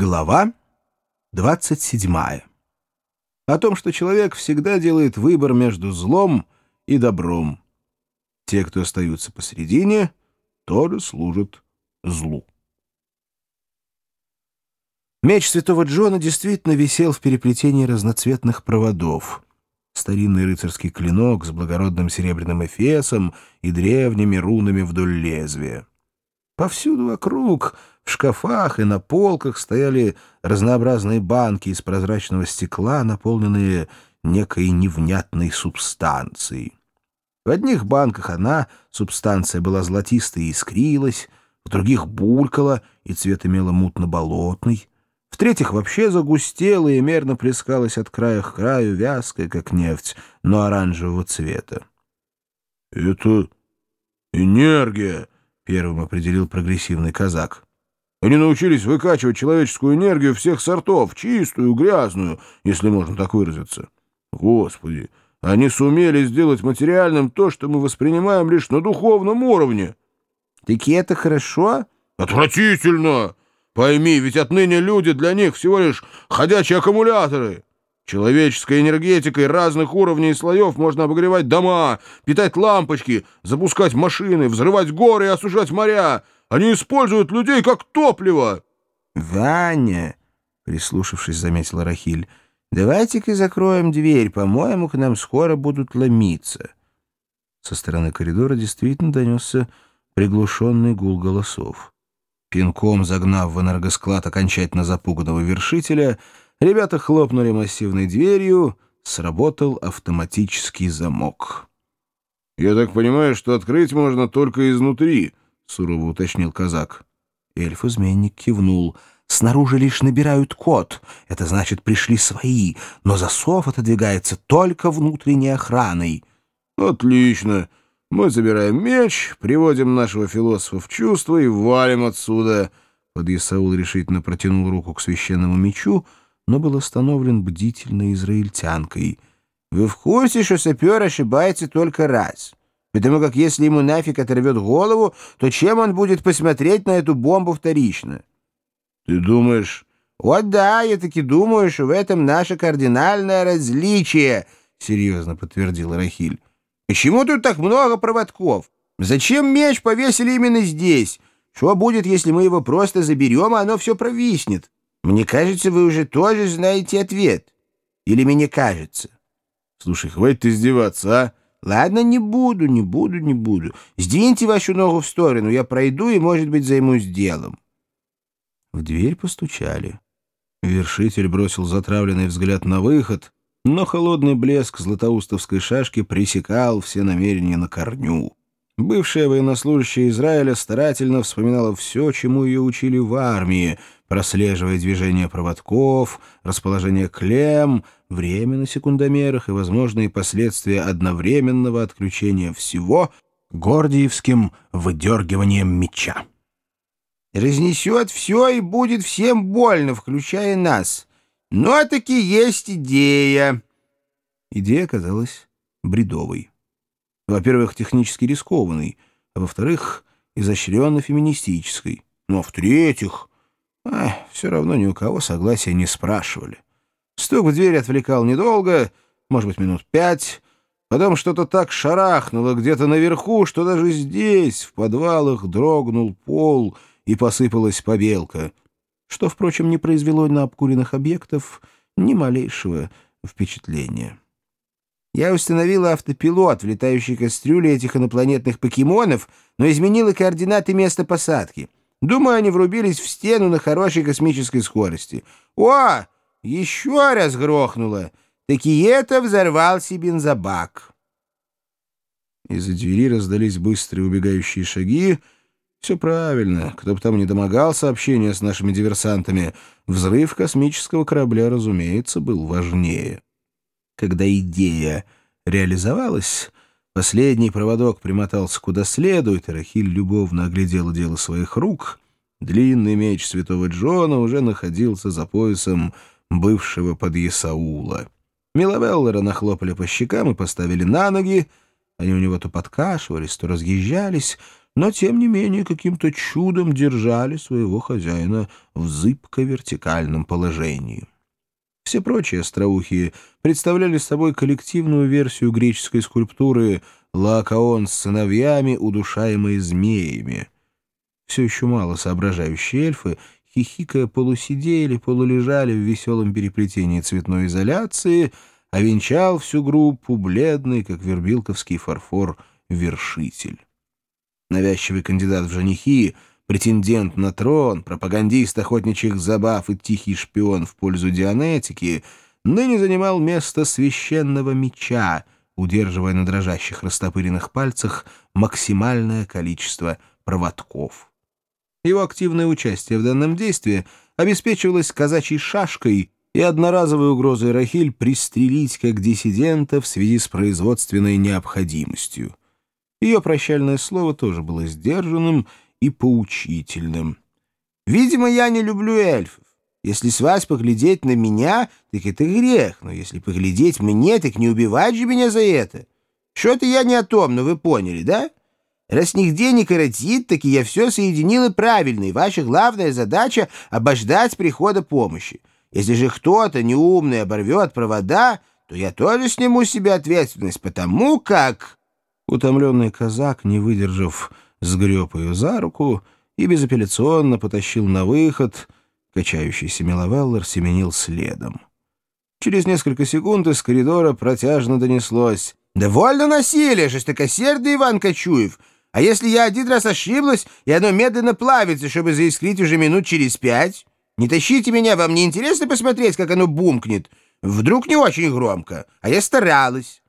Глава 27. О том, что человек всегда делает выбор между злом и добром. Те, кто остаются посередине, тоже служат злу. Меч святого Джона действительно висел в переплетении разноцветных проводов. Старинный рыцарский клинок с благородным серебряным эфесом и древними рунами вдоль лезвия. Повсюду вокруг, в шкафах и на полках стояли разнообразные банки из прозрачного стекла, наполненные некой невнятной субстанцией. В одних банках она, субстанция, была золотистой и искрилась, в других булькала, и цвет имела мутно-болотный, в третьих вообще загустела и мерно плескалась от края к краю, вязкая, как нефть, но оранжевого цвета. — Это энергия! Первым определил прогрессивный казак. Они научились выкачивать человеческую энергию всех сортов, чистую, грязную, если можно так выразиться. Господи, они сумели сделать материальным то, что мы воспринимаем лишь на духовном уровне. Таки это хорошо? Отвратительно! Пойми, ведь отныне люди для них всего лишь ходячие аккумуляторы. Человеческой энергетикой разных уровней и слоев можно обогревать дома, питать лампочки, запускать машины, взрывать горы и осушать моря. Они используют людей как топливо. — Ваня, — прислушавшись, заметила Рахиль, — давайте-ка закроем дверь, по-моему, к нам скоро будут ломиться. Со стороны коридора действительно донесся приглушенный гул голосов. Пинком загнав в энергосклад окончательно запуганного вершителя — Ребята хлопнули массивной дверью, сработал автоматический замок. «Я так понимаю, что открыть можно только изнутри», — сурово уточнил казак. Эльф-изменник кивнул. «Снаружи лишь набирают код. Это значит, пришли свои, но засов отодвигается только внутренней охраной». «Отлично. Мы забираем меч, приводим нашего философа в чувство и валим отсюда». Подъясаул решительно протянул руку к священному мечу, но был остановлен бдительной израильтянкой. «Вы в курсе, что сапер ошибается только раз? Потому как если ему нафиг оторвет голову, то чем он будет посмотреть на эту бомбу вторично?» «Ты думаешь...» «О да, я таки думаю, что в этом наше кардинальное различие», — серьезно подтвердил Рахиль. «Почему тут так много проводков? Зачем меч повесили именно здесь? Что будет, если мы его просто заберем, а оно все провиснет?» Мне кажется, вы уже тоже знаете ответ. Или мне кажется? Слушай, хватит издеваться, а? Ладно, не буду, не буду, не буду. Сдвиньте вашу ногу в сторону, я пройду и, может быть, займусь делом. В дверь постучали. Вершитель бросил затравленный взгляд на выход, но холодный блеск златоустовской шашки пресекал все намерения на корню. Бывшая военнослужащая Израиля старательно вспоминала все, чему ее учили в армии — прослеживая движение проводков, расположение клем, время на секундомерах и возможные последствия одновременного отключения всего гордиевским выдергиванием меча. «Разнесет все и будет всем больно, включая нас. Но таки есть идея». Идея оказалась бредовой. Во-первых, технически рискованной, а во-вторых, изощренно феминистической. Но в-третьих, а, все равно ни у кого согласия не спрашивали. Стук в дверь отвлекал недолго, может быть, минут пять. Потом что-то так шарахнуло где-то наверху, что даже здесь, в подвалах, дрогнул пол и посыпалась побелка, что, впрочем, не произвело на обкуренных объектов ни малейшего впечатления. Я установила автопилот в летающей кастрюле этих инопланетных покемонов, но изменила координаты места посадки — Думаю, они врубились в стену на хорошей космической скорости. О, еще раз грохнуло. Таки это взорвался бензобак. Из-за двери раздались быстрые убегающие шаги. Все правильно. Кто бы там не домогался общения с нашими диверсантами, взрыв космического корабля, разумеется, был важнее. Когда идея реализовалась, Последний проводок примотался куда следует, и Рахиль любовно оглядела дело своих рук. Длинный меч святого Джона уже находился за поясом бывшего подъясаула. Миловеллера нахлопали по щекам и поставили на ноги. Они у него то подкашивались, то разъезжались, но, тем не менее, каким-то чудом держали своего хозяина в зыбко-вертикальном положении. Все прочие остроухие представляли собой коллективную версию греческой скульптуры «Лаокаон с сыновьями, удушаемые змеями». Все еще мало соображающие эльфы, хихикая, полусидели, полулежали в веселом переплетении цветной изоляции, а венчал всю группу бледный, как вербилковский фарфор, вершитель. Навязчивый кандидат в женихи, претендент на трон, пропагандист охотничьих забав и тихий шпион в пользу Дианетики, ныне занимал место священного меча, удерживая на дрожащих растопыренных пальцах максимальное количество проводков. Его активное участие в данном действии обеспечивалось казачьей шашкой и одноразовой угрозой Рахиль пристрелить как диссидента в связи с производственной необходимостью. Ее прощальное слово тоже было сдержанным и поучительным. «Видимо, я не люблю эльфов. Если с вас поглядеть на меня, так это грех, но если поглядеть мне, так не убивать же меня за это. Что-то я не о том, но вы поняли, да? Раз нигде не коротит, так и я все соединил и правильно, и ваша главная задача — обождать прихода помощи. Если же кто-то неумный оборвет провода, то я тоже сниму с себя ответственность, потому как...» Утомленный казак, не выдержав, сгреб ее за руку и безапелляционно потащил на выход. Качающийся Миловеллер семенил следом. Через несколько секунд из коридора протяжно донеслось. «Довольно насилия, жестокосердый Иван Кочуев! А если я один раз ошиблась, и оно медленно плавится, чтобы заискрить уже минут через пять? Не тащите меня, вам не интересно посмотреть, как оно бумкнет? Вдруг не очень громко, а я старалась».